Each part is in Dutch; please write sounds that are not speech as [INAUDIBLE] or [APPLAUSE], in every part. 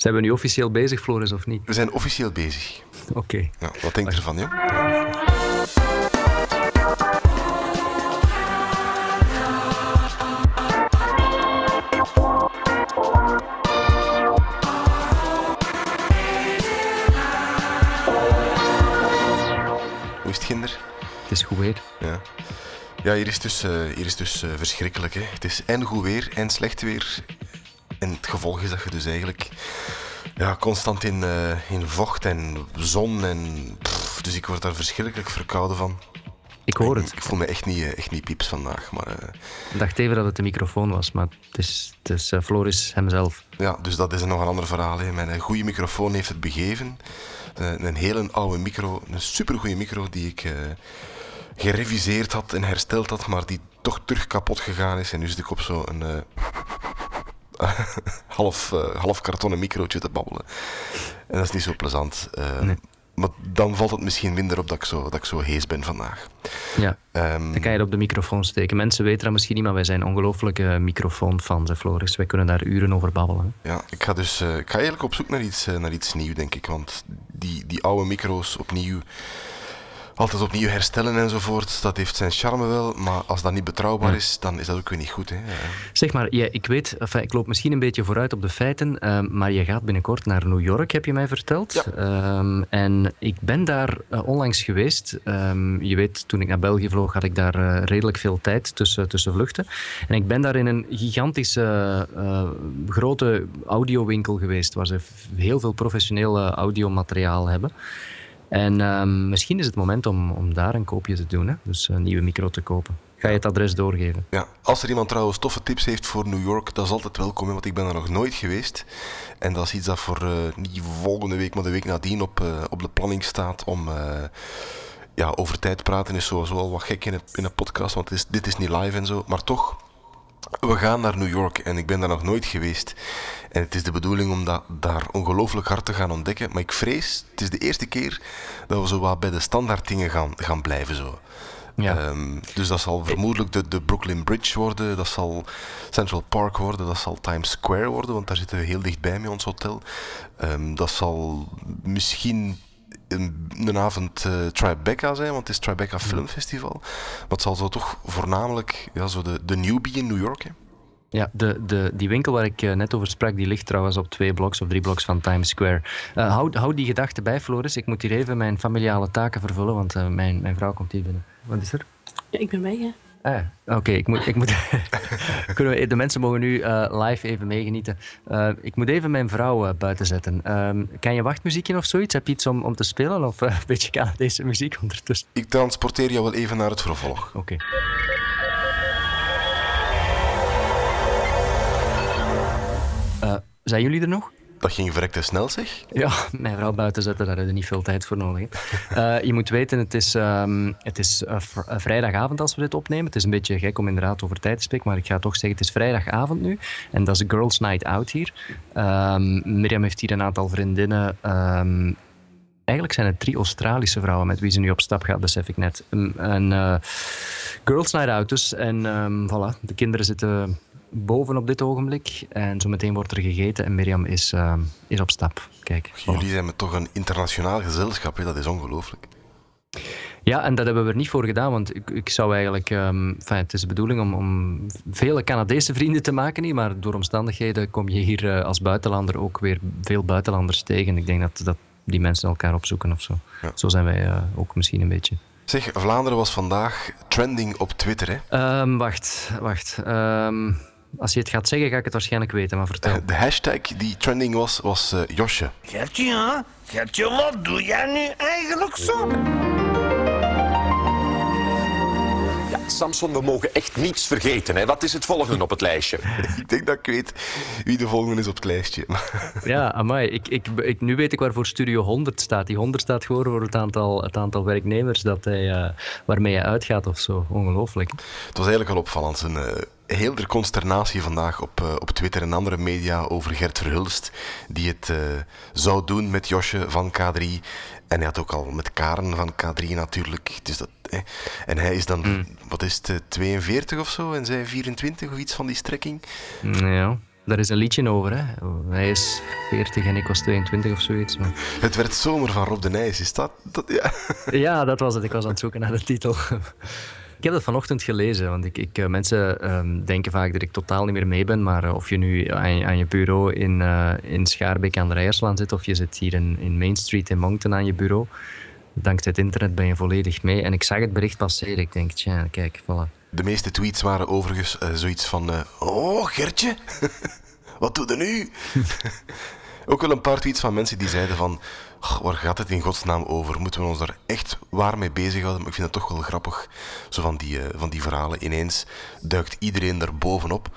Zijn we nu officieel bezig, Floris, of niet? We zijn officieel bezig. Oké. Ja, wat denk je ervan, joh? Hoe is het, kinder? Het is goed weer. Ja. Ja, hier is dus, eh, hier is dus eh, verschrikkelijk. Hè. Het is en goed weer en slecht weer. En het gevolg is dat je dus eigenlijk ja, constant in, eh, in vocht en zon. En, pff, dus ik word daar verschrikkelijk verkouden van. Ik hoor het. ik voel me echt niet, eh, echt niet pieps vandaag. Maar eh, Ik dacht even dat het de microfoon was, maar het is, het is Floris hemzelf. ja, dus dat is nog een ander verhaal. Hè. Mijn goede microfoon heeft het begeven. Eh, een hele oude micro, een supergoeie micro die ik gereviseerd had en hersteld had, maar die toch terug kapot gegaan is. En nu zit ik op zo'n [LAUGHS] half, eh, half kartonnen microotje te babbelen. En dat is niet zo plezant. Eh, Nee. Maar dan valt het misschien minder op dat ik zo, dat ik zo hees ben vandaag. Ja, Ehm, dan kan je het op de microfoon steken. Mensen weten dat misschien niet, maar wij zijn ongelooflijke microfoonfans, Floris. Wij kunnen daar uren over babbelen. hè. Ja, ik ga dus eh, ik ga eigenlijk op zoek naar iets, eh, naar iets nieuws, denk ik. Want die, die oude micro's opnieuw, altijd opnieuw herstellen enzovoort, dat heeft zijn charme wel. Maar als dat niet betrouwbaar is, dan is dat ook weer niet goed. Hè. Zeg maar, ja, ik weet, enfin, ik loop misschien een beetje vooruit op de feiten, ehm, maar je gaat binnenkort naar New York, heb je mij verteld. Ja. Ehm, en ik ben daar eh, onlangs geweest. Ehm, je weet, toen ik naar België vloog, had ik daar eh, redelijk veel tijd tussen, tussen vluchten. En ik ben daar in een gigantische, eh, grote audiowinkel geweest, waar ze heel veel professioneel audiomateriaal hebben. En ehm, misschien is het moment om, om daar een koopje te doen, hè? dus een nieuwe micro te kopen. Ga je het adres doorgeven? Ja, als er iemand trouwens toffe tips heeft voor New York, dat is altijd welkom, want ik ben er nog nooit geweest. En dat is iets dat voor eh, niet volgende week, maar de week nadien op, eh, op de planning staat om... eh, ja, over tijd praten is sowieso al wat gek in een, in een podcast, want is, dit is niet live en zo. Maar toch, we gaan naar New York en ik ben daar nog nooit geweest. En het is de bedoeling om dat daar ongelooflijk hard te gaan ontdekken. Maar ik vrees, het is de eerste keer dat we zo wat bij de standaard dingen gaan, gaan blijven. Zo. Ja. Ehm, dus dat zal vermoedelijk de, de Brooklyn Bridge worden, dat zal Central Park worden, dat zal Times Square worden, want daar zitten we heel dichtbij met ons hotel. Ehm, dat zal misschien een, een avond eh, Tribeca zijn, want het is Tribeca Film Festival. Maar het zal zo toch voornamelijk ja, zo de, de newbie in New York. Hè? Ja, de, de, die winkel waar ik eh, net over sprak, die ligt trouwens op twee bloks of drie bloks van Times Square. Eh, hou, hou die gedachte bij, Floris. Ik moet hier even mijn familiale taken vervullen, want eh, mijn, mijn vrouw komt hier binnen. Wat is er? Ja, ik ben mee, hè. Ah, Oké, ik moet. Ik moet [LAUGHS] kunnen we, de mensen mogen nu eh, live even meegenieten. Eh, ik moet even mijn vrouw eh, buiten zetten. Ehm, kan je wachtmuziekje of zoiets? Heb je iets om, om te spelen? Of [LAUGHS] een beetje Canadese muziek ondertussen? Ik transporteer jou wel even naar het vervolg. Oké. Zijn jullie er nog? Dat ging verrekte snel, zeg. Ja, mijn vrouw buiten zetten, daar heb je niet veel tijd voor nodig. Eh, je moet weten, het is, ehm, het is eh, eh, vrijdagavond als we dit opnemen. Het is een beetje gek om inderdaad over tijd te spreken, maar ik ga toch zeggen, het is vrijdagavond nu. En dat is Girls Night Out hier. Ehm Mirjam heeft hier een aantal vriendinnen. ehm, eigenlijk zijn het drie Australische vrouwen met wie ze nu op stap gaat, besef ik net. Eh, Girls Night Out dus. En voilà, de kinderen zitten boven op dit ogenblik. En zo meteen wordt er gegeten en Mirjam is, ehm, is op stap. Kijk, voilà. Jullie zijn toch een internationaal gezelschap, hè? dat is ongelooflijk. Ja, en dat hebben we er niet voor gedaan, want ik, ik zou eigenlijk... ehm, enfin, het is de bedoeling om, om vele Canadese vrienden te maken hier, maar door omstandigheden kom je hier eh, als buitenlander ook weer veel buitenlanders tegen. Ik denk dat, dat die mensen elkaar opzoeken of zo. Ja. Zo zijn wij eh, ook misschien een beetje. Zeg, Vlaanderen was vandaag trending op Twitter. Hè? Ehm, wacht, wacht. Ehm, als je het gaat zeggen, ga ik het waarschijnlijk weten, maar vertel. De hashtag die trending was, was eh, Josje. Gertje, hè? Gertje, wat doe jij nu eigenlijk zo? Ja, Samson, we mogen echt niets vergeten. Hè. Wat is het volgende op het lijstje? [LAUGHS] Ik denk dat ik weet wie de volgende is op het lijstje. [LAUGHS] Ja, amai. Ik, ik, ik, nu weet ik waarvoor Studio 100 staat. Die 100 staat gewoon voor het aantal, het aantal werknemers dat hij, eh, waarmee hij uitgaat of zo. Ongelooflijk. Het was eigenlijk al opvallend. Een eh, heel de consternatie vandaag op, eh, op Twitter en andere media over Gert Verhulst. Die het eh, zou doen met Josje van K3. En hij had ook al met Karen van K3 natuurlijk. Dus dat, eh. En hij is dan, wat is het, eh, 42 of zo? En zij 24 of iets van die strekking. Ja. Daar is een liedje over. Hè. Hij is 40 en ik was 22 of zoiets. Maar... Het werd zomer van Rob de Nijs. Is dat, dat ja. ja, dat was het. Ik was aan het zoeken naar de titel. Ik heb dat vanochtend gelezen, want ik, ik, mensen um, denken vaak dat ik totaal niet meer mee ben. Maar uh, of je nu aan, aan, je bureau in, uh, in Schaarbeek aan de Rijerslaan zit, of je zit hier in, in Main Street in Moncton aan je bureau, dankzij het internet ben je volledig mee. En ik zag het bericht passeren. Ik denk, tja, kijk, voilà. De meeste tweets waren overigens uh, zoiets van: Oh, Gertje, [LAUGHS] wat doe je nu? [LAUGHS] Ook wel een paar tweets van mensen die zeiden van... waar gaat het in godsnaam over? Moeten we ons daar echt waar mee bezighouden? Maar ik vind het toch wel grappig. Zo van die, uh, van die verhalen. Ineens duikt iedereen er bovenop.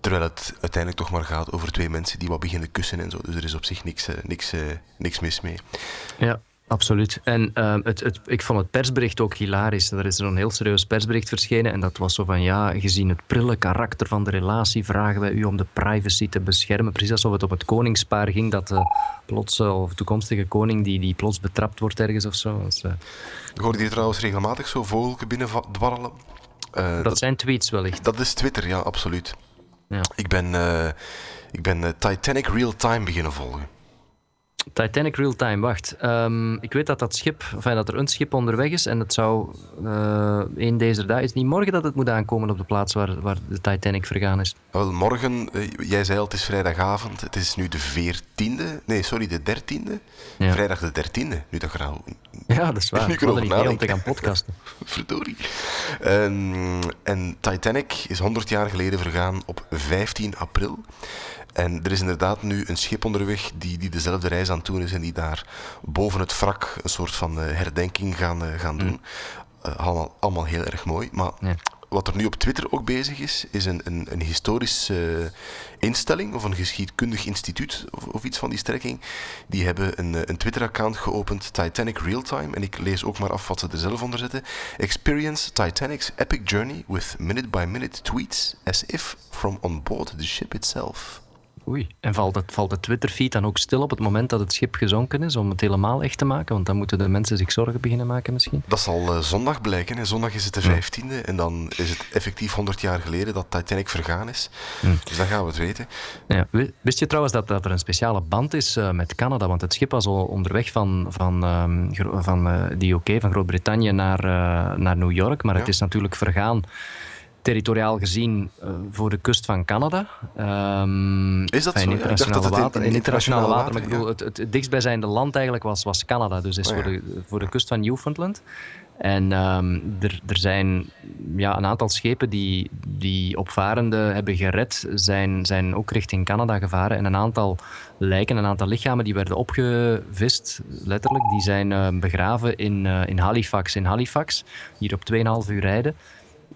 Terwijl het uiteindelijk toch maar gaat over twee mensen die wat beginnen kussen en zo. Dus er is op zich niks, uh, niks, uh, niks mis mee. Ja, Absoluut. En uh, het, het, ik vond het persbericht ook hilarisch. Er is zo'n heel serieus persbericht verschenen. En dat was zo van, ja, gezien het prille karakter van de relatie... vragen wij u om de privacy te beschermen. Precies alsof het op het koningspaar ging... dat de plots, of toekomstige koning die, die plots betrapt wordt ergens of zo. Dus, uh... Ik hoorde hier trouwens regelmatig zo vogelken binnen dwarrelen. Uh, dat, dat, zijn tweets wellicht. Dat is Twitter, ja, absoluut. Ja. Ik ben, ik ben Titanic Real Time beginnen volgen. Titanic Real Time, wacht. Um, ik weet dat dat schip, enfin, dat er een schip onderweg is en het zou uh, een deze dagen, is niet morgen dat het moet aankomen op de plaats waar, waar de Titanic vergaan is? Wel, morgen, uh, jij zei al, het is vrijdagavond, het is nu de 14e, nee, sorry, de 13e. Ja. Vrijdag de 13e, nu dat graag. Ja, dat is waar. [LAUGHS] Nu ik er niet mee om te gaan podcasten. [LAUGHS] Verdorie. Um, en Titanic is 100 jaar geleden vergaan op 15 april. En er is inderdaad nu een schip onderweg die, die dezelfde reis aan het doen is en die daar boven het wrak een soort van uh, herdenking gaan, uh, gaan doen. Uh, allemaal, allemaal heel erg mooi. Maar ja. wat er nu op Twitter ook bezig is, is een, een, een historische instelling of een geschiedkundig instituut of, of, iets van die strekking. Die hebben een, een Twitter-account geopend, Titanic Realtime. En ik lees ook maar af wat ze er zelf onder zetten. Experience Titanic's epic journey with minute-by-minute -minute tweets as if from on board the ship itself. Oei. En valt, het, valt de Twitterfeed dan ook stil op het moment dat het schip gezonken is, om het helemaal echt te maken? Want dan moeten de mensen zich zorgen beginnen maken misschien. Dat zal uh, zondag blijken. Hè. Zondag is het de 15e en dan is het effectief 100 jaar geleden dat Titanic vergaan is. Hm. Dus dan gaan we het weten. Ja. Wist je trouwens dat, dat er een speciale band is uh, met Canada? Want het schip was al onderweg van, van, um, van uh, de UK, van Groot-Brittannië, naar, naar New York. Maar ja. het is natuurlijk vergaan territoriaal gezien uh, voor de kust van Canada. Um, is dat in zo? Internationale water, in, in internationale water. Maar ik bedoel, ja. het, het, het dichtstbijzijnde land eigenlijk was, was Canada. Dus is oh, ja. voor, de, voor de kust van Newfoundland. En um, er, er zijn ja, een aantal schepen die, die opvarenden hebben gered, zijn, zijn ook richting Canada gevaren. En een aantal lijken, een aantal lichamen die werden opgevist, letterlijk, die zijn uh, begraven in, uh, in Halifax. In Halifax, hier op 2,5 uur rijden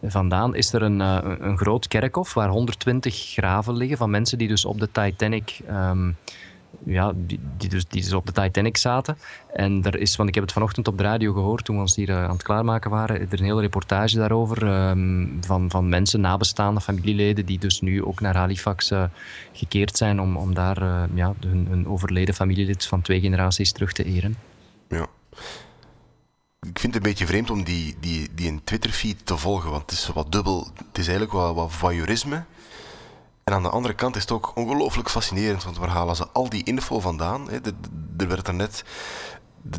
vandaan is er een, uh, een groot kerkhof waar 120 graven liggen van mensen die dus op de Titanic. Um, ja, die, dus, die dus op de Titanic zaten. En er is, want ik heb het vanochtend op de radio gehoord toen we ons hier uh, aan het klaarmaken waren. Er is een hele reportage daarover um, van, van mensen, nabestaanden, familieleden, die dus nu ook naar Halifax uh, gekeerd zijn om, om daar ja, hun, hun overleden familielid van twee generaties terug te eren. Ja ik vind het een beetje vreemd om die, die, die een Twitter-feed te volgen, want het is wat dubbel. Het is eigenlijk wat, wat voyeurisme. En aan de andere kant is het ook ongelooflijk fascinerend, want waar halen ze al die info vandaan? Hè? Er werd er net...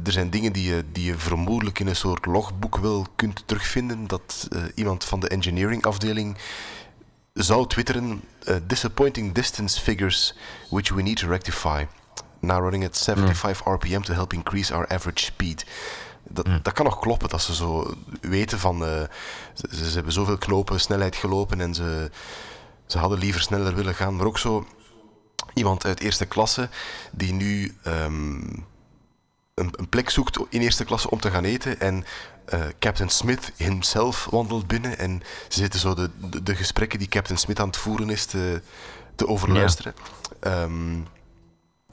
Er zijn dingen die je, die je vermoedelijk in een soort logboek wel kunt terugvinden. Dat uh, iemand van de engineering afdeling zou twitteren... Uh, disappointing distance figures which we need to rectify. Now running at 75 rpm to help increase our average speed. Dat, mm. dat kan nog kloppen, dat ze zo weten van... Uh, ze, ze, hebben zoveel knopen snelheid gelopen en ze, ze hadden liever sneller willen gaan. Maar ook zo iemand uit eerste klasse die nu um, een, een, plek zoekt in eerste klasse om te gaan eten. En uh, Captain Smith himself wandelt binnen en ze zitten zo de, de, de, gesprekken die Captain Smith aan het voeren is te, te overluisteren. Ja. Um,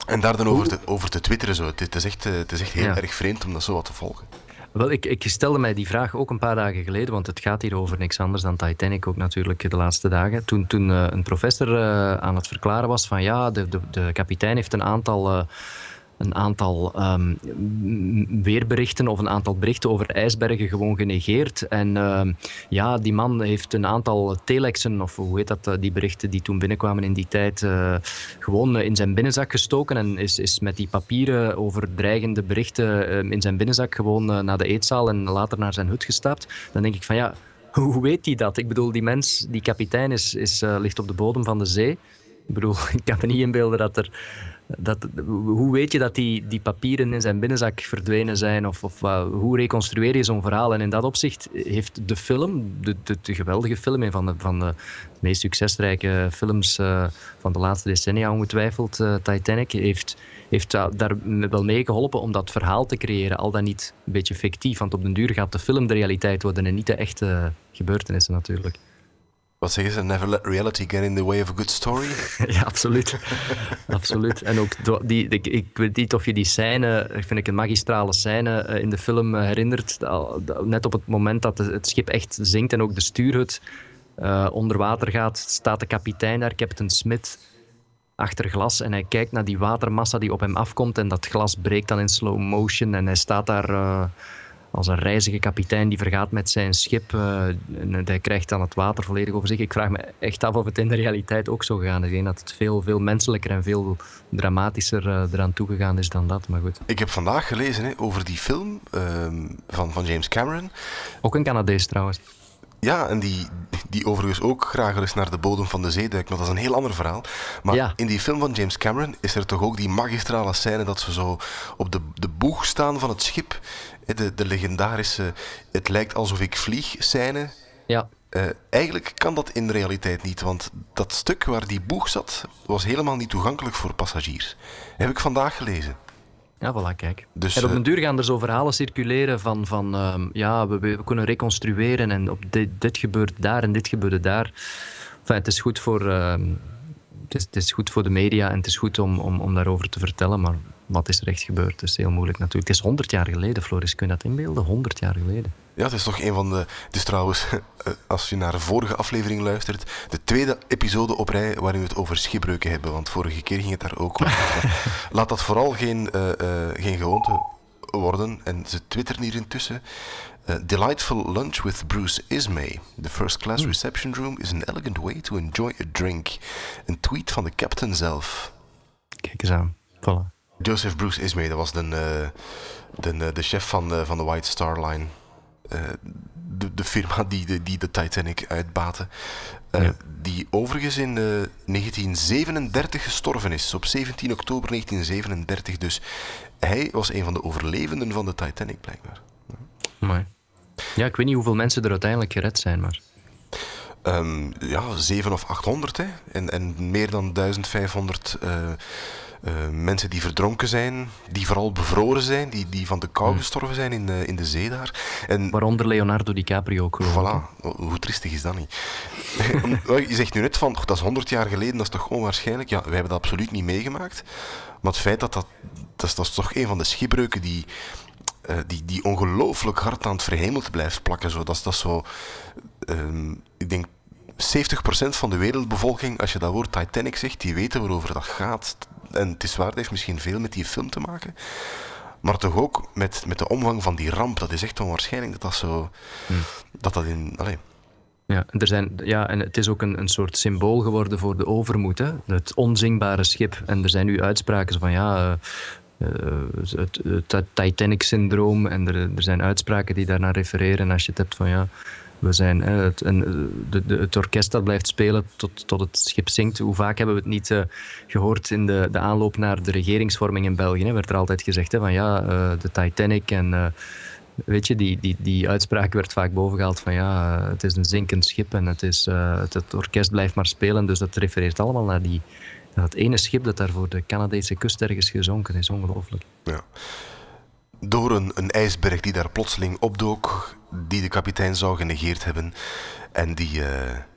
en daar dan over te, over te twitteren. Zo. Het, is echt, het is echt heel ja. erg vreemd om dat zo wat te volgen. Wel, ik, ik stelde mij die vraag ook een paar dagen geleden, want het gaat hier over niks anders dan Titanic, ook natuurlijk de laatste dagen. Toen, toen uh, een professor uh, aan het verklaren was van ja, de, de, de kapitein heeft een aantal uh, een aantal ehm, weerberichten of een aantal berichten over ijsbergen gewoon genegeerd. En ehm, ja, die man heeft een aantal telexen, of hoe heet dat, eh, die berichten die toen binnenkwamen in die tijd, uh, gewoon in zijn binnenzak gestoken en is, is met die papieren over dreigende berichten ehm, in zijn binnenzak gewoon naar de eetzaal en later naar zijn hut gestapt. Dan denk ik van ja, hoe weet hij dat? Ik bedoel, die mens, die kapitein, is, is, ligt op de bodem van de zee. Ik bedoel, [LAUGHS] ik kan me niet inbeelden dat er dat, hoe weet je dat die, die papieren in zijn binnenzak verdwenen zijn? Of, of hoe reconstrueer je zo'n verhaal? En in dat opzicht heeft de film, de, de, de geweldige film, een van de, van de meest succesrijke films uh, van de laatste decennia, ongetwijfeld, uh, Titanic, heeft, heeft daar wel mee geholpen om dat verhaal te creëren. Al dan niet een beetje fictief, want op den duur gaat de film de realiteit worden en niet de echte gebeurtenissen natuurlijk. Wat zeggen ze? Never let reality get in the way of a good story? [LAUGHS] ja, absoluut. absoluut. En ook die, ik, ik, weet niet of je die scène, vind ik een magistrale scène eh, in de film eh, herinnert. Net op het moment dat het schip echt zinkt en ook de stuurhut uh, onder water gaat, staat de kapitein daar, Captain Smith, achter glas. En hij kijkt naar die watermassa die op hem afkomt. En dat glas breekt dan in slow motion. En hij staat daar als een reizige kapitein die vergaat met zijn schip uh, en hij krijgt dan het water volledig over zich. Ik vraag me echt af of het in de realiteit ook zo gegaan is. Ik denk dat het veel, veel menselijker en veel dramatischer uh, eraan toegegaan is dan dat. Maar goed. Ik heb vandaag gelezen hè, over die film uh, van, van James Cameron. Ook een Canadees trouwens. Ja, en die, die overigens ook graag eens naar de bodem van de zee duikt. Maar dat is een heel ander verhaal. Maar in die film van James Cameron is er toch ook die magistrale scène dat ze zo op de, de boeg staan van het schip de, de legendarische het lijkt alsof ik vlieg scène. Ja. Uh, eigenlijk kan dat in de realiteit niet, want dat stuk waar die boeg zat, was helemaal niet toegankelijk voor passagiers. Heb ik vandaag gelezen. Ja, voilà, kijk. Dus, en op een eh, duur gaan er zo verhalen circuleren van, van um, ja, we, we, kunnen reconstrueren en op dit, dit gebeurt daar en dit gebeurde daar. Enfin, het is goed voor... Uh, het is, het is, goed voor de media en het is goed om, om, om daarover te vertellen, maar wat is er echt gebeurd? Het is heel moeilijk natuurlijk. Het is 100 jaar geleden, Floris. Kun je dat inbeelden? 100 jaar geleden. Ja, het is toch een van de. Het is trouwens, [LAUGHS] eh, als je naar de vorige aflevering luistert, de tweede episode op rij waarin we het over schipbreuken hebben. Want vorige keer ging het daar ook over. [LAUGHS] Laat dat vooral geen, uh, uh, geen gewoonte worden. En ze twitteren hier intussen. Uh, delightful lunch with Bruce Ismay. The first class hmm. reception room is an elegant way to enjoy a drink. Een tweet van de captain zelf. Kijk eens aan. Voilà. Joseph Bruce Ismay, dat was de, uh, de, de chef van, uh, van de White Star Line. Uh, de, de firma [LAUGHS] die de, die de Titanic uitbaatte. Ja. Die overigens in 1937 gestorven is. Op 17 oktober 1937. Dus hij was een van de overlevenden van de Titanic, blijkbaar. Mooi. Ja, ik weet niet hoeveel mensen er uiteindelijk gered zijn, maar... Um, ja, 7 of 800, hè. En, en meer dan 1500 uh, mensen die verdronken zijn, die vooral bevroren zijn, die, die van de kou hmm. gestorven zijn in, uh, in de zee daar. En, Waaronder Leonardo DiCaprio ook. Voilà, hoe triestig is dat niet? [LAUGHS] je zegt nu net van, dat is 100 jaar geleden, dat is toch onwaarschijnlijk? Ja, wij hebben dat absoluut niet meegemaakt. Maar het feit dat dat, dat, is, dat is toch een van de schipbreuken die, uh, die, die ongelooflijk hard aan het verhemelte blijft plakken. Zo. Dat, is, dat is zo, uh, ik denk 70% van de wereldbevolking, als je dat woord Titanic zegt, die weten waarover dat gaat en het is waar, het heeft misschien veel met die film te maken. Maar toch ook met, met de omvang van die ramp. Dat is echt onwaarschijnlijk dat dat zo. Hmm. Dat dat in. Allez. Ja, er zijn, ja, en het is ook een, een soort symbool geworden voor de overmoed. Hè? Het onzingbare schip. En er zijn nu uitspraken van ja. Uh, het, het Titanic-syndroom. En er, er zijn uitspraken die daarnaar refereren. En als je het hebt van ja we zijn, eh, het orkest dat blijft spelen tot, tot het schip zinkt. Hoe vaak hebben we het niet uh, gehoord in de, de aanloop naar de regeringsvorming in België? Hè? Werd er altijd gezegd hè, van ja, uh, de Titanic en weet je, die, die, die uitspraak werd vaak bovengehaald van ja, het is een zinkend schip en het, is, het, orkest blijft maar spelen. Dus dat refereert allemaal naar die, dat ene schip dat daar voor de Canadese kust ergens gezonken is. Ongelooflijk. Ja door een, een ijsberg die daar plotseling opdook, die de kapitein zou genegeerd hebben en die, uh,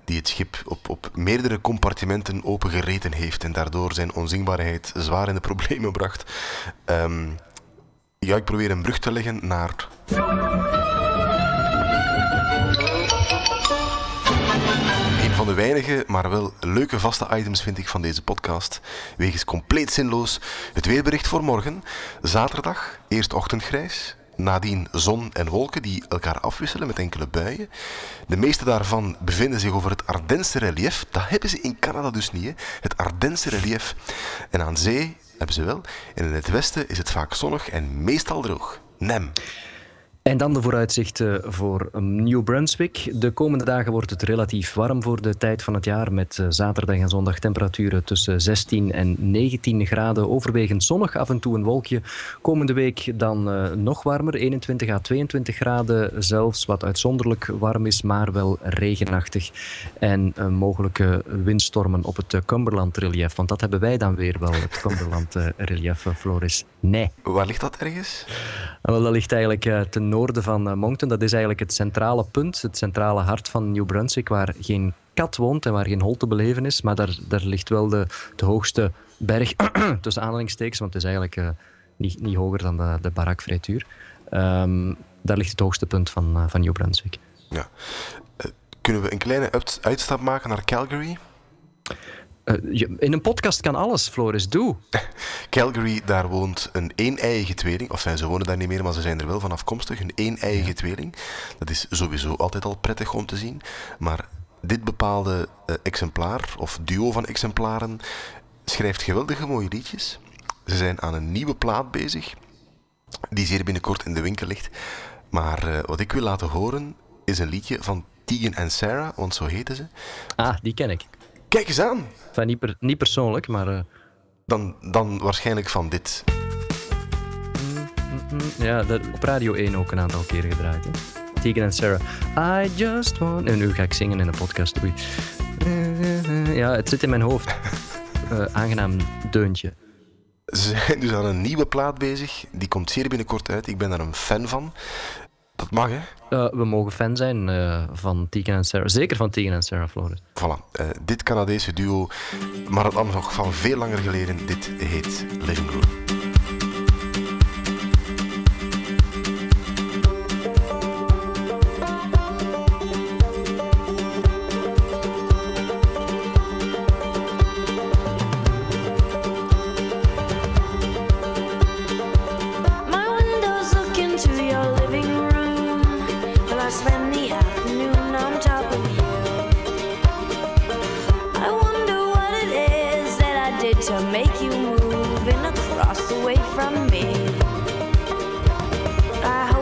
die het schip op, op meerdere compartimenten opengereten heeft en daardoor zijn onzingbaarheid zwaar in de [LAUGHS] problemen bracht. Um, ja, ik probeer een brug te leggen naar... van de weinige, maar wel leuke vaste items vind ik van deze podcast. Wegens compleet zinloos. Het weerbericht voor morgen. Zaterdag, eerst ochtendgrijs. Nadien zon en wolken die elkaar afwisselen met enkele buien. De meeste daarvan bevinden zich over het Ardense relief. Dat hebben ze in Canada dus niet, hè? het Ardense relief. En aan zee hebben ze wel. En in het westen is het vaak zonnig en meestal droog. Nem. En dan de vooruitzichten voor New Brunswick. De komende dagen wordt het relatief warm voor de tijd van het jaar. Met eh, zaterdag en zondag temperaturen tussen 16 en 19 graden. Overwegend zonnig, af en toe een wolkje. Komende week dan uh, nog warmer, 21 à 22 graden. Zelfs wat uitzonderlijk warm is, maar wel regenachtig. En uh, mogelijke windstormen op het Cumberland-relief. Want dat hebben wij dan weer wel, het Cumberland-relief, Floris. Nee. Waar ligt dat ergens? Wel, dat ligt eigenlijk ten noorden van uh, Moncton. Dat is eigenlijk het centrale punt, het centrale hart van New Brunswick, waar geen kat woont en waar geen hol te beleven is. Maar daar, daar ligt wel de, de hoogste berg, [CLEARS THROAT] tussen aanhalingstekens, want het is eigenlijk uh, niet, niet hoger dan de, de Barak. Um, daar ligt het hoogste punt van, uh, van New Brunswick. Ja. kunnen we een kleine uitstap maken naar Calgary? Uh, je, in een podcast kan alles, Floris. Doe. [LAUGHS] Calgary, daar woont een een-eiige tweeling. Of zijn ze wonen daar niet meer, maar ze zijn er wel van afkomstig. Een een-eiige ja. tweeling. Dat is sowieso altijd al prettig om te zien. Maar dit bepaalde uh, exemplaar, of duo van exemplaren, schrijft geweldige mooie liedjes. Ze zijn aan een nieuwe plaat bezig, die zeer binnenkort in de winkel ligt. Maar uh, wat ik wil laten horen, is een liedje van Tegan en Sarah, want zo heten ze. Ah, die ken ik. Kijk eens aan. Enfin, niet, per, niet persoonlijk, maar... Uh... Dan, dan waarschijnlijk van dit. Ja, dat, op Radio 1 ook een aantal keer gedraaid. Hè? Tegan en Sarah. I just want... En nu ga ik zingen in een podcast. Oei. Ja, het zit in mijn hoofd. Uh, aangenaam deuntje. Ze zijn dus aan een nieuwe plaat bezig. Die komt zeer binnenkort uit. Ik ben daar een fan van. Dat mag, hè? Uh, we mogen fan zijn uh, van Tegan en Sarah. Zeker van Tegan en Sarah Flores. Voilà. Uh, dit Canadese duo, maar dan nog van veel langer geleden. Dit heet Living Room. Make you move and across away from me. I hope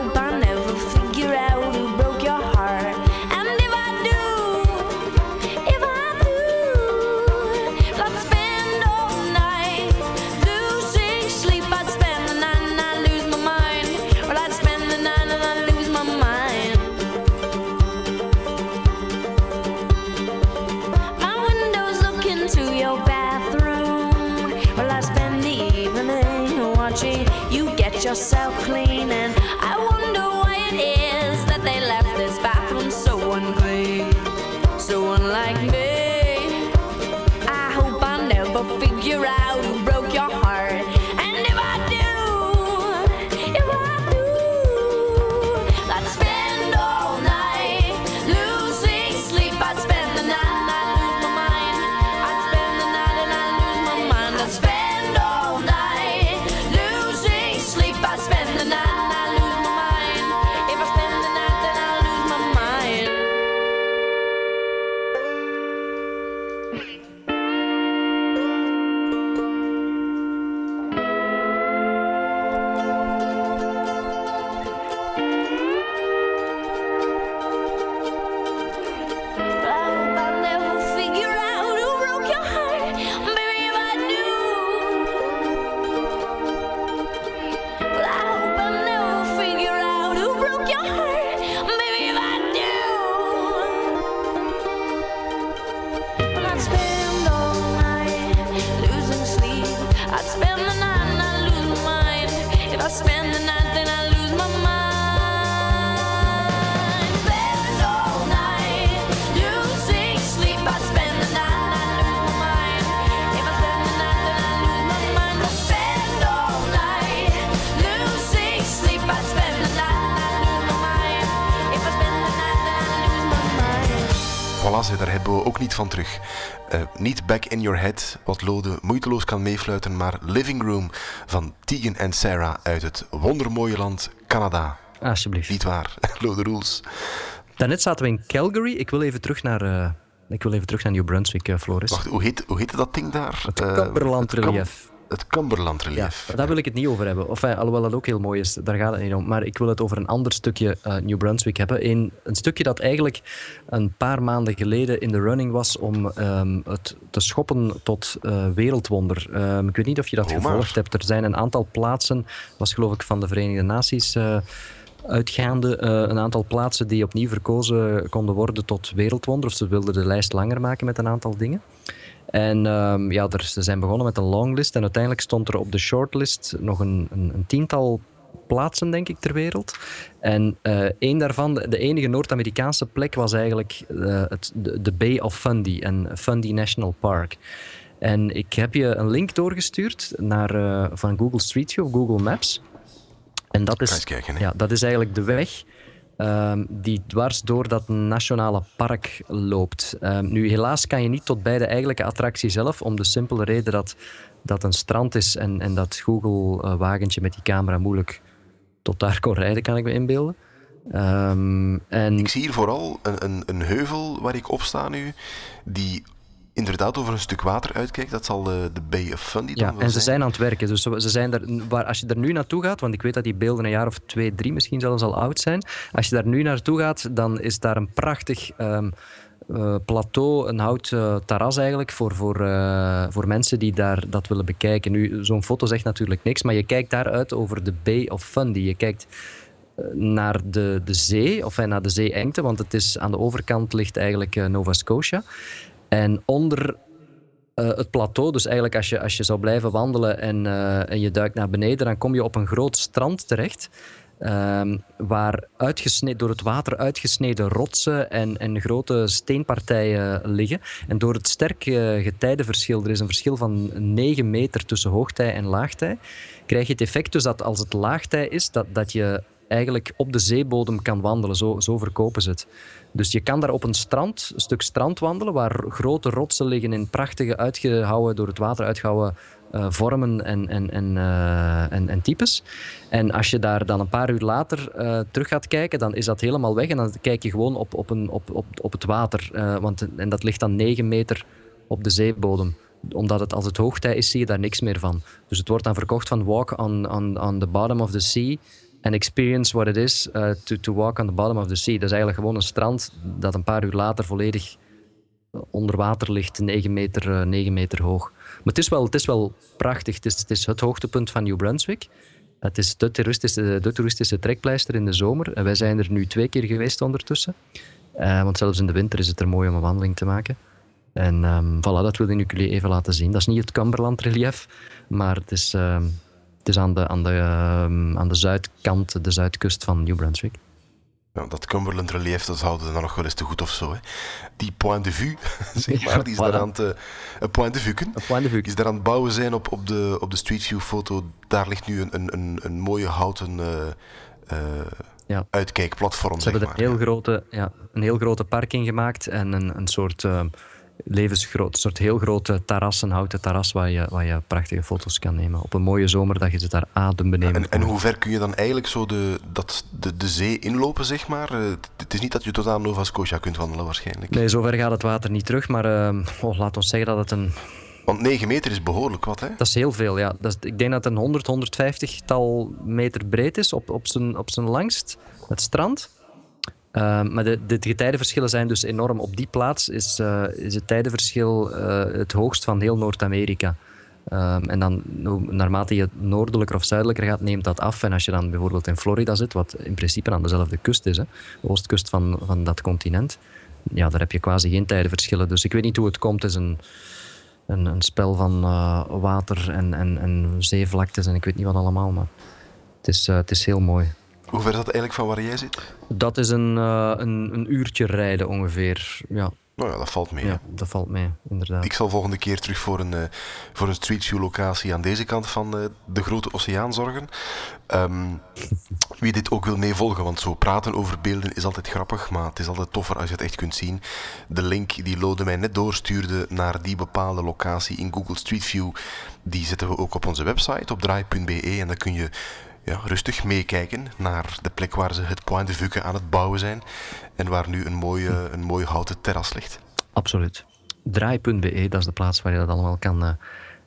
we ook niet van terug. Eh, niet Back in Your Head, wat Lode moeiteloos kan meefluiten, maar Living Room van Tegan en Sarah uit het wondermooie land Canada. Alsjeblieft. Niet waar, [LAUGHS] Lode Rules. Daarnet zaten we in Calgary. Ik wil even terug naar, eh, ik wil even terug naar New Brunswick, eh, Floris. Wacht, hoe heet, hoe heette dat ding daar? Het Cam- relief. Het Cumberland Ja, daar wil ik het niet over hebben. Of, alhoewel dat ook heel mooi is, daar gaat het niet om. Maar ik wil het over een ander stukje eh, New Brunswick hebben. Een, een stukje dat eigenlijk een paar maanden geleden in de running was om ehm, het te schoppen tot eh, wereldwonder. Ehm, ik weet niet of je dat Oh, gevolgd hebt. Er zijn een aantal plaatsen, was geloof ik van de Verenigde Naties... eh, uitgaande een aantal plaatsen die opnieuw verkozen konden worden tot wereldwonder. Of ze wilden de lijst langer maken met een aantal dingen. En ehm, ja, er, ze zijn begonnen met een longlist en uiteindelijk stond er op de shortlist nog een, een, een tiental plaatsen, denk ik, ter wereld. En eh één daarvan, de, enige Noord-Amerikaanse plek, was eigenlijk eh, het, de, de Bay of Fundy en Fundy National Park. En ik heb je een link doorgestuurd naar, eh, van Google Street View of Google Maps. En dat is, kijken. Ja, dat is eigenlijk de weg ehm, die dwars door dat nationale park loopt. Ehm, nu, helaas kan je niet tot bij de eigenlijke attractie zelf, om de simpele reden dat dat een strand is en, en dat Google-wagentje met die camera moeilijk tot daar kon rijden, kan ik me inbeelden. Ehm, en Ik zie hier vooral een, een, een heuvel waar ik op sta nu, die inderdaad over een stuk water uitkijkt. Dat zal de, de Bay of Fundy dan Ja, wel en ze zijn. zijn aan het werken. Dus ze zijn er, waar, als je er nu naartoe gaat, want ik weet dat die beelden een jaar of twee, drie misschien zelfs al oud zijn. Als je daar nu naartoe gaat, dan is daar een prachtig ehm, eh, plateau, een houten terras eigenlijk, voor, voor, eh, voor mensen die daar dat willen bekijken. Nu, zo'n foto zegt natuurlijk niks, maar je kijkt daaruit over de Bay of Fundy. Je kijkt eh, naar de, de zee, of eh, naar de zeeengte, want het is, aan de overkant ligt eigenlijk eh, Nova Scotia. En onder eh, het plateau, dus eigenlijk als je, als je zou blijven wandelen en, eh, en je duikt naar beneden, dan kom je op een groot strand terecht. ehm, waar uitgesneden, door het water uitgesneden rotsen en, en grote steenpartijen liggen. En door het sterke getijdenverschil, er is een verschil van 9 meter tussen hoogtij en laagtij, krijg je het effect dus dat als het laagtij is, dat, dat je eigenlijk op de zeebodem kan wandelen. Zo, zo verkopen ze het. Dus je kan daar op een strand, een stuk strand wandelen, waar grote rotsen liggen in prachtige, uitgehouwen, door het water uitgehouwen eh, vormen en, en, en, eh, en, en types. En als je daar dan een paar uur later eh, terug gaat kijken, dan is dat helemaal weg. En dan kijk je gewoon op, op, een, op, op, op het water. Want, en dat ligt dan 9 meter op de zeebodem omdat het als het hoogtij is, zie je daar niks meer van. Dus het wordt dan verkocht van walk on, on, on the bottom of the sea and experience what it is uh, to, to walk on the bottom of the sea. Dat is eigenlijk gewoon een strand dat een paar uur later volledig onder water ligt, 9 meter, eh, 9 meter hoog. Maar het is wel, het is wel prachtig. Het is, het hoogtepunt van New Brunswick. Het is de toeristische, de toeristische trekpleister in de zomer. En wij zijn er nu twee keer geweest ondertussen. Eh, want zelfs in de winter is het er mooi om een wandeling te maken. En ehm voilà, dat wilde ik jullie even laten zien. Dat is niet het Cumberland relief, maar het is, ehm, is aan, de, aan, de, ehm, aan de zuidkant, de zuidkust van New Brunswick. Ja, dat Cumberland relief, dat houden ze dan nog wel eens te goed of zo. Hè. Die point de vue, [LAUGHS] zeg maar, die is daar aan het... eh, Een point de vue, Een point de vue. die is daar aan het bouwen zijn op, op, de, op de Street View foto. Daar ligt nu een, een, een, een mooie houten Ja. uitkijkplatform, Ze zeg hebben maar. een heel, grote, ja, een heel grote parking gemaakt en een, een soort ehm, levensgroot, een soort heel grote terras, een houten terras waar je, waar je prachtige foto's kan nemen. Op een mooie zomerdag is het daar adembenemend. En, en hoe ver kun je dan eigenlijk zo de, dat, de, de zee inlopen, zeg maar? Eh, het- is niet dat je tot aan Nova Scotia kunt wandelen, waarschijnlijk. Nee, zover gaat het water niet terug, maar ehm, oh, laat ons zeggen dat het een... Want 9 meter is behoorlijk wat, hè? Dat is heel veel, ja. Dat is, ik denk dat het een 100, 150 tal meter breed is op, op, zijn, op zijn langst, het strand. Ehm, maar de, de getijdenverschillen zijn dus enorm. Op die plaats is, eh, is het tijdenverschil eh, het hoogst van heel Noord-Amerika. Ehm, en dan, hoe- naarmate je noordelijker of zuidelijker gaat, neemt dat af. En als je dan bijvoorbeeld in Florida zit, wat in principe aan dezelfde kust is, hè, de oostkust van, van dat continent, ja, daar heb je quasi geen tijdenverschillen. Dus ik weet niet hoe het komt. Het is een, een, een spel van eh, water en, en, zeevlaktes en ik weet niet wat allemaal. Maar het is, het is heel mooi. Hoe ver is dat eigenlijk van waar jij zit? Dat is een, eh, een, een uurtje rijden ongeveer. Ja, Nou ja, dat valt mee. ja dat valt mee, inderdaad. Ik zal volgende keer terug voor een, eh, voor een Street View locatie aan deze kant van eh, de grote oceaan zorgen. Ehm, wie dit ook wil meevolgen, want zo praten over beelden is altijd grappig, maar het is altijd toffer als je het echt kunt zien. De link die Lode mij net doorstuurde naar die bepaalde locatie in Google Street View, die zetten we ook op onze website op draai.be en dan kun je ja, rustig meekijken naar de plek waar ze het Point de Vuke aan het bouwen zijn en waar nu een mooie, een mooi houten terras ligt. Absoluut. Draai.be, dat is de plaats waar je dat allemaal kan eh,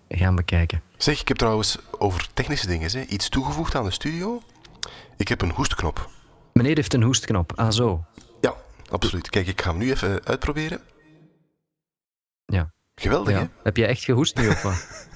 gaan bekijken. Zeg, ik heb trouwens over technische dingen hè, iets toegevoegd aan de studio. Ik heb een hoestknop. Meneer heeft een hoestknop. Ah, zo. Ja, absoluut. Kijk, ik ga hem nu even uitproberen. Ja. Geweldig, hè? Heb je echt gehoest nu of wat? [LAUGHS]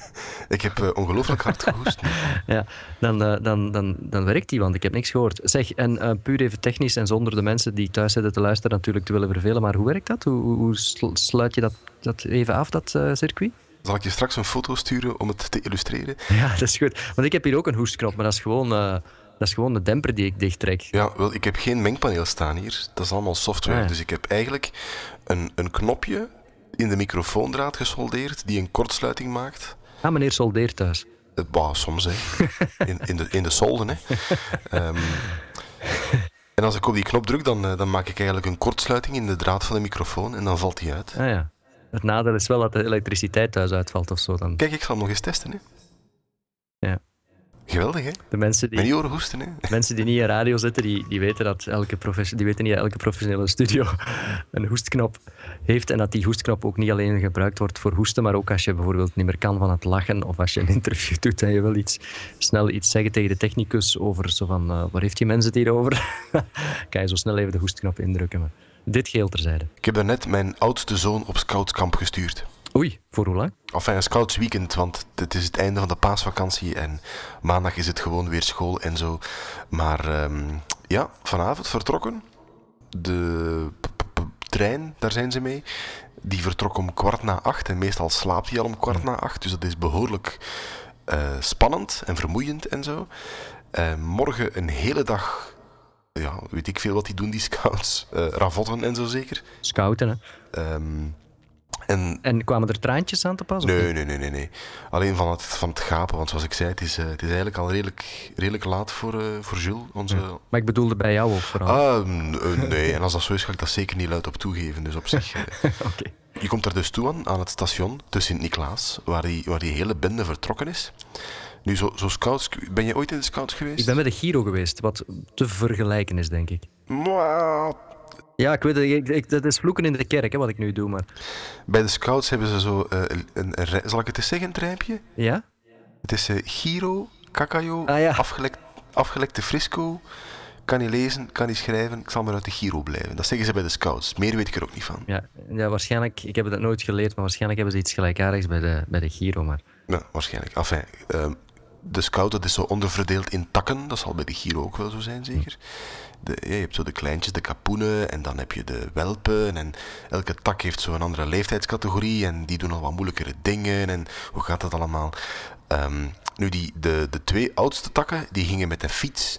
Ik heb eh, ongelooflijk hard gehoest. [LAUGHS] ja, dan, eh, dan, dan, dan werkt die, want ik heb niks gehoord. Zeg, en eh, puur even technisch en zonder de mensen die thuis zitten te luisteren natuurlijk te willen vervelen, maar hoe werkt dat? Hoe, hoe- hoe sl- sluit je dat, dat even af, dat circuit? Zal ik je straks een foto sturen om het te illustreren? Ja, [LAUGHS] dat is goed. Want ik heb hier ook een hoestknop, maar dat is gewoon, eh, dat is gewoon de demper die ik dichttrek. Ja, wel, ik heb geen mengpaneel staan hier. Dat is allemaal software. Ah. Dus ik heb eigenlijk een, een knopje in de microfoondraad gesoldeerd die een kortsluiting maakt. Ah, meneer soldeert thuis. Bah, soms, hè. In, in, de, in de solden, hè. Ehm, en als ik op die knop druk, dan, eh, dan maak ik eigenlijk een kortsluiting in de draad van de microfoon en dan valt die uit. Ah ja. Het nadeel is wel dat de elektriciteit thuis uitvalt of zo. Dan. Kijk, ik zal hem nog eens testen, hè. Ja. Geweldig, hè? De mensen die, Mijn oren hoesten, hè. [LAUGHS] mensen die niet in radio zitten, die, die, weten dat elke die weten niet dat elke professionele studio [LAUGHS] een hoestknop heeft. En dat die hoestknop ook niet alleen gebruikt wordt voor hoesten, maar ook als je bijvoorbeeld niet meer kan van het lachen of als je een interview [LAUGHS] doet en je wil iets, snel iets zeggen tegen de technicus over zo van, eh, waar heeft die mensen het hier over? kan je zo snel even de hoestknop indrukken. Maar dit geheel terzijde. Ik heb daarnet mijn oudste zoon op scoutskamp gestuurd. Oei, voor hoe lang? Enfin, een scoutsweekend, want het is het einde van de paasvakantie en maandag is het gewoon weer school en zo. Maar ehm, ja, vanavond vertrokken. De trein, daar zijn ze mee. Die vertrok om kwart na acht en meestal slaapt hij al om kwart na acht. Dus dat is behoorlijk eh, spannend en vermoeiend en zo. Eh, morgen een hele dag, ja, weet ik veel wat die doen, die scouts. Eh, ravotten en zo zeker. Scouten, hè? Ehm, en En kwamen er traantjes aan te pas? Nee, nee, nee, nee, nee. Alleen van het, van het gapen, want zoals ik zei, het is, eh, het is eigenlijk al redelijk, redelijk laat voor, eh, voor Jules. Onze... Maar ik bedoelde bij jou ook vooral. Ah, eh, nee, en als dat zo is, ga ik dat zeker niet luid op toegeven. Dus op zich, [LAUGHS] Oké. je komt er dus toe aan, aan het station te Sint-Niklaas, waar die, waar die hele bende vertrokken is. Nu, zo, zo scouts, ben je ooit in de scouts geweest? Ik ben bij de Giro geweest, wat te vergelijken is, denk ik. Ja, ik weet het, ik, ik- dat is vloeken in de kerk, hè, wat ik nu doe, maar... Bij de scouts hebben ze zo eh, een, zal ik het eens zeggen, een rijmpje? Ja? Het is eh, Giro, Cacayo, Ah, ja. afgelekt, afgelekte frisco. Kan niet lezen, kan niet schrijven, ik zal maar uit de Giro blijven. Dat zeggen ze bij de scouts. Meer weet ik er ook niet van. Ja, ja, waarschijnlijk... Ik heb het nooit geleerd, maar waarschijnlijk hebben ze iets gelijkaardigs bij de, bij de Giro, maar... Ja, waarschijnlijk. Enfin, ehm, de scout dat is zo onderverdeeld in takken. Dat zal bij de Giro ook wel zo zijn, zeker. De, je hebt zo de kleintjes, de kapoenen, en dan heb je de welpen. En elke tak heeft zo een andere leeftijdscategorie. En die doen al wat moeilijkere dingen. En hoe gaat dat allemaal? Ehm, nu, die, de, de twee oudste takken, die gingen met een fiets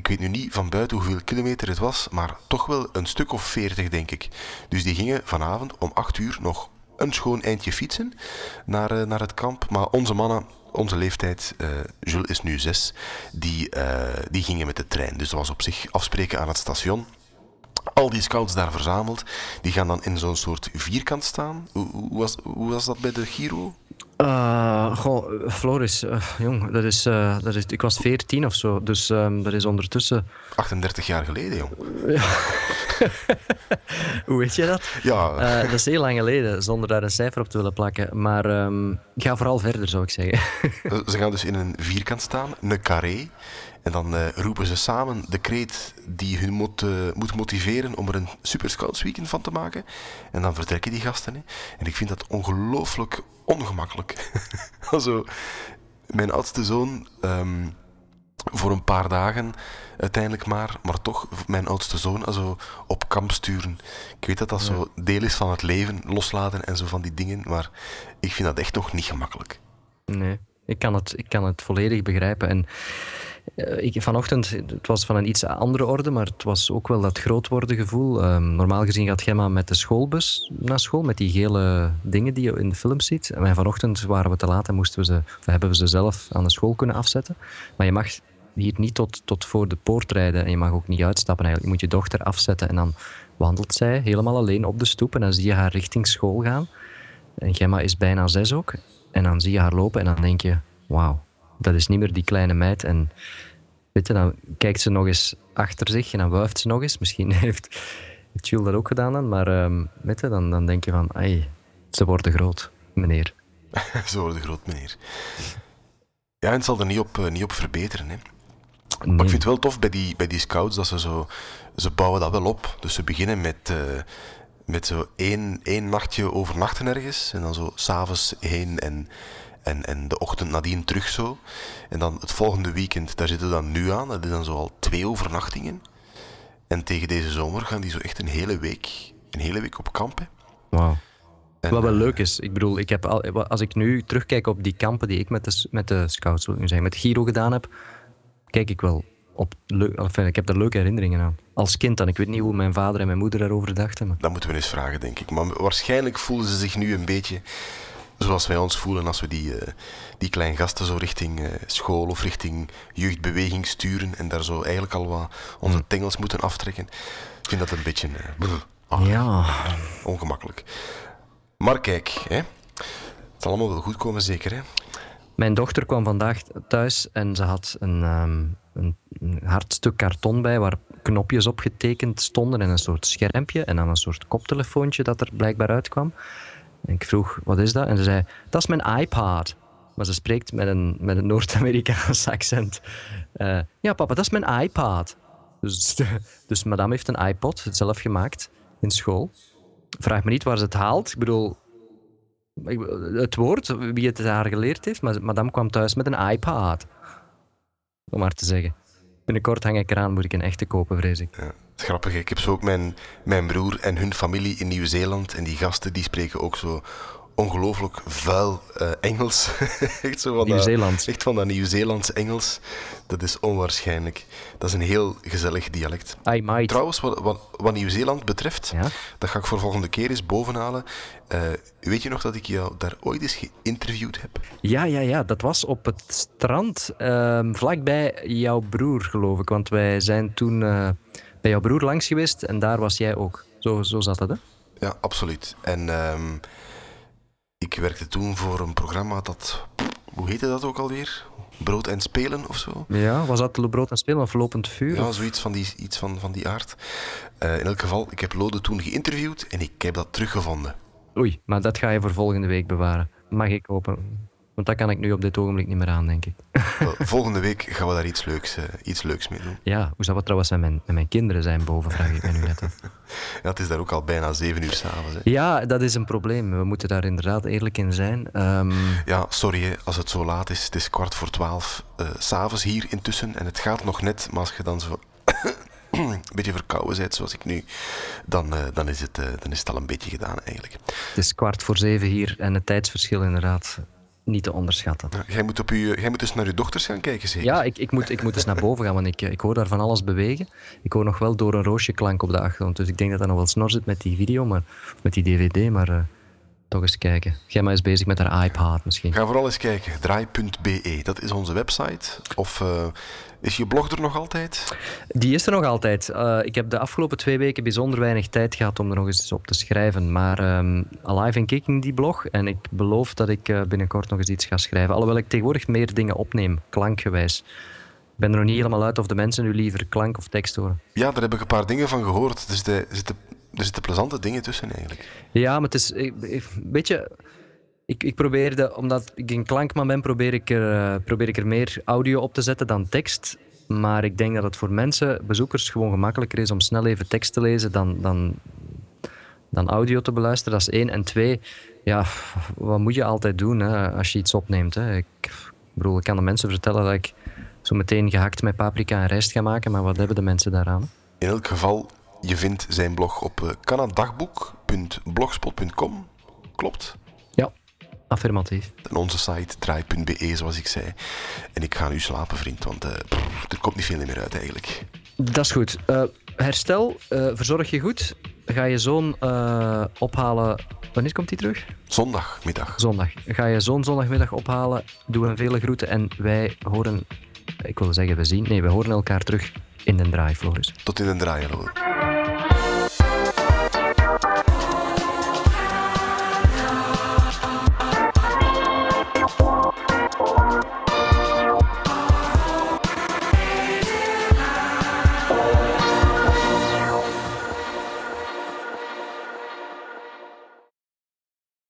ik weet nu niet van buiten hoeveel kilometer het was, maar toch wel een stuk of veertig, denk ik. Dus die gingen vanavond om acht uur nog een schoon eindje fietsen naar, eh, naar het kamp. Maar onze mannen, onze leeftijd, eh, Jules is nu zes, die, eh, die gingen met de trein. Dus dat was op zich afspreken aan het station. Al die scouts daar verzameld, die gaan dan in zo'n soort vierkant staan. Hoe, hoe, was, hoe was dat bij de Giro? Goh, Floris, jong, dat is, dat is, ik was 14 of zo, dus ehm, dat is ondertussen... 38 jaar geleden, jong. [LAUGHS] [LAUGHS] [LAUGHS] Hoe weet je dat? Ja, Eh, dat is heel lang geleden, zonder daar een cijfer op te willen plakken. Maar ehm, ga vooral verder, zou ik zeggen. Ze gaan dus in een vierkant staan, een carré. En dan eh, roepen ze samen de kreet die hun moet, eh, moet motiveren om er een Super Scouts weekend van te maken. En dan vertrekken die gasten. Hè. En ik vind dat ongelooflijk ongemakkelijk. [LAUGHS] also, mijn oudste zoon, ehm, voor een paar dagen uiteindelijk maar, maar toch mijn oudste zoon also, op kamp sturen. Ik weet dat dat zo deel is van het leven, loslaten en zo van die dingen, maar ik vind dat echt nog niet gemakkelijk. Nee, ik kan het, ik kan het volledig begrijpen. En ik, vanochtend, het was van een iets andere orde, maar het was ook wel dat groot worden gevoel. Ehm, normaal gezien gaat Gemma met de schoolbus naar school, met die gele dingen die je in de film ziet. En vanochtend waren we te laat en moesten we ze, hebben we ze zelf aan de school kunnen afzetten. Maar je mag hier niet tot, tot voor de poort rijden en je mag ook niet uitstappen eigenlijk. Je moet je dochter afzetten en dan wandelt zij helemaal alleen op de stoep en dan zie je haar richting school gaan. En Gemma is bijna zes ook. En dan zie je haar lopen en dan denk je, wauw, dat is niet meer die kleine meid. En weet je, dan kijkt ze nog eens achter zich en dan wuift ze nog eens. Misschien [LAUGHS] heeft Jules dat ook gedaan dan, maar ehm, weet je, dan, dan denk je van, ai, ze worden groot, meneer. [LAUGHS] Zo worden groot, meneer. Ja, en het zal er niet op, eh, niet op verbeteren. Hè. Maar ik vind het wel tof bij die, bij die scouts dat ze zo... Ze bouwen dat wel op. Dus ze beginnen met, eh, met zo één, één nachtje overnachten ergens. En dan zo s'avonds heen en, en, en de ochtend nadien terug zo. En dan het volgende weekend, daar zitten we dan nu aan. Dat is dan zo al twee overnachtingen. En tegen deze zomer gaan die zo echt een hele week, een hele week op kamp. hè. Wauw. En, Wat wel eh, leuk is. Ik bedoel, ik heb al, als ik nu terugkijk op die kampen die ik met de, met de scouts, wil ik nu zeggen, met Giro gedaan heb, kijk ik wel op. leu- enfin, ik heb daar leuke herinneringen aan. Als kind dan. Ik weet niet hoe mijn vader en mijn moeder daarover dachten. Maar... Dat moeten we eens vragen, denk ik. Maar waarschijnlijk voelen ze zich nu een beetje zoals wij ons voelen als we die, eh, die kleine gasten zo richting eh, school of richting jeugdbeweging sturen en daar zo eigenlijk al wat onze tengels moeten aftrekken. Ik vind dat een beetje eh, brr, ah, Ja. ongemakkelijk. Maar kijk, hè. het zal allemaal wel goed komen, zeker. Hè? Mijn dochter kwam vandaag thuis en ze had een, ehm, een, een hard stuk karton bij waar knopjes op getekend stonden en een soort schermpje en dan een soort koptelefoontje dat er blijkbaar uitkwam. En ik vroeg, wat is dat? En ze zei, dat is mijn iPad. Maar ze spreekt met een, met een Noord-Amerikaans [LAUGHS] accent. Eh, ja, papa, dat is mijn iPad. Dus, [LAUGHS] dus madame heeft een iPod zelf gemaakt in school. Vraag me niet waar ze het haalt. Ik bedoel, het woord, wie het haar geleerd heeft, maar madame kwam thuis met een iPad. Om maar te zeggen. Binnenkort hang ik eraan, moet ik een echte kopen, vrees ik. Ja, het grappig. Ik heb zo ook mijn, mijn broer en hun familie in Nieuw-Zeeland. En die gasten die spreken ook zo ongelooflijk vuil eh, Engels. [LAUGHS] echt zo van dat- Nieuw-Zeelands. Echt van dat Nieuw-Zeelands Engels. Dat is onwaarschijnlijk. Dat is een heel gezellig dialect. I might. Trouwens, wat, wat, wat Nieuw-Zeeland betreft, Ja? dat ga ik voor volgende keer eens bovenhalen. Eh, weet je nog dat ik jou daar ooit eens geïnterviewd heb? Ja, ja, ja, dat was op het strand ehm, vlakbij jouw broer, geloof ik. Want wij zijn toen eh, bij jouw broer langs geweest en daar was jij ook. Zo, zo zat het, hè? Ja, absoluut. En ehm, ik werkte toen voor een programma dat... Hoe heette dat ook alweer? Brood en Spelen of zo? Ja, was dat brood en spelen of lopend vuur? Ja, zoiets van die, iets van, van die aard. Eh, in elk geval, ik heb Lode toen geïnterviewd en ik heb dat teruggevonden. Oei, maar dat ga je voor volgende week bewaren. Mag ik hopen. Want dat kan ik nu op dit ogenblik niet meer aan, denk ik. [LAUGHS] Volgende week gaan we daar iets leuks, eh, iets leuks mee doen. Ja, hoe zou het trouwens met mijn, met mijn kinderen zijn boven, vraag ik me nu net af. [LAUGHS] Ja, het is daar ook al bijna zeven uur s'avonds. Ja, dat is een probleem. We moeten daar inderdaad eerlijk in zijn. Ehm, Ja, sorry hè, als het zo laat is. Het is kwart voor twaalf s s'avonds hier intussen. En het gaat nog net, maar als je dan zo [COUGHS] een beetje verkouden bent, zoals ik nu, dan, eh, dan, is het, dan is het al een beetje gedaan eigenlijk. het is kwart voor zeven hier en het tijdsverschil inderdaad niet te onderschatten. Ja, jij, moet op je, jij moet dus naar je dochters gaan kijken, zeker? Ja, ik, ik, moet, ik moet eens naar boven gaan, want ik, ik hoor daar van alles bewegen. Ik hoor nog wel door een roosje klank op de achtergrond. Dus ik denk dat dat nog wel snor zit met die video, maar, of met die dvd, maar eh, toch eens kijken. Gemma is bezig met haar iPad misschien. Ga vooral eens kijken. Draai.be, dat is onze website. Of eh, is je blog er nog altijd? Die is er nog altijd. Eh, ik heb de afgelopen twee weken bijzonder weinig tijd gehad om er nog eens op te schrijven. Maar ehm Alive and Kicking, die blog. En ik beloof dat ik eh, binnenkort nog eens iets ga schrijven. Alhoewel ik tegenwoordig meer dingen opneem, klankgewijs. Ik ben er nog niet helemaal uit of de mensen nu liever klank of tekst horen. Ja, daar heb ik een paar dingen van gehoord. Er zitten, er zitten, er zitten plezante dingen tussen eigenlijk. Ja, maar het is... Ik- weet je... Ik, ik probeerde, omdat ik een klankman ben, probeer ik, er, eh, probeer ik er meer audio op te zetten dan tekst. Maar ik denk dat het voor mensen, bezoekers, gewoon gemakkelijker is om snel even tekst te lezen dan, dan, dan audio te beluisteren. Dat is één. En twee, ja, wat moet je altijd doen hè, als je iets opneemt? Hè? Ik, bedoel, ik kan de mensen vertellen dat ik zo meteen gehakt met paprika en rijst ga maken, maar wat hebben de mensen daaraan? In elk geval, je vindt zijn blog op eh, kanadagboek.blogspot.com. Klopt. Affirmatief. En onze site draai.be, zoals ik zei. En ik ga nu slapen, vriend, want eh, er komt niet veel meer uit eigenlijk. Dat is goed. Eh, herstel, eh, verzorg je goed. Ga je zoon ophalen. Wanneer komt hij terug? Zondagmiddag. Zondag. Ga je zoon zondagmiddag ophalen. Doe een vele groeten en wij horen ik wil zeggen we zien, nee, we horen elkaar terug in de draai, Floris. Tot in de draai, hallo.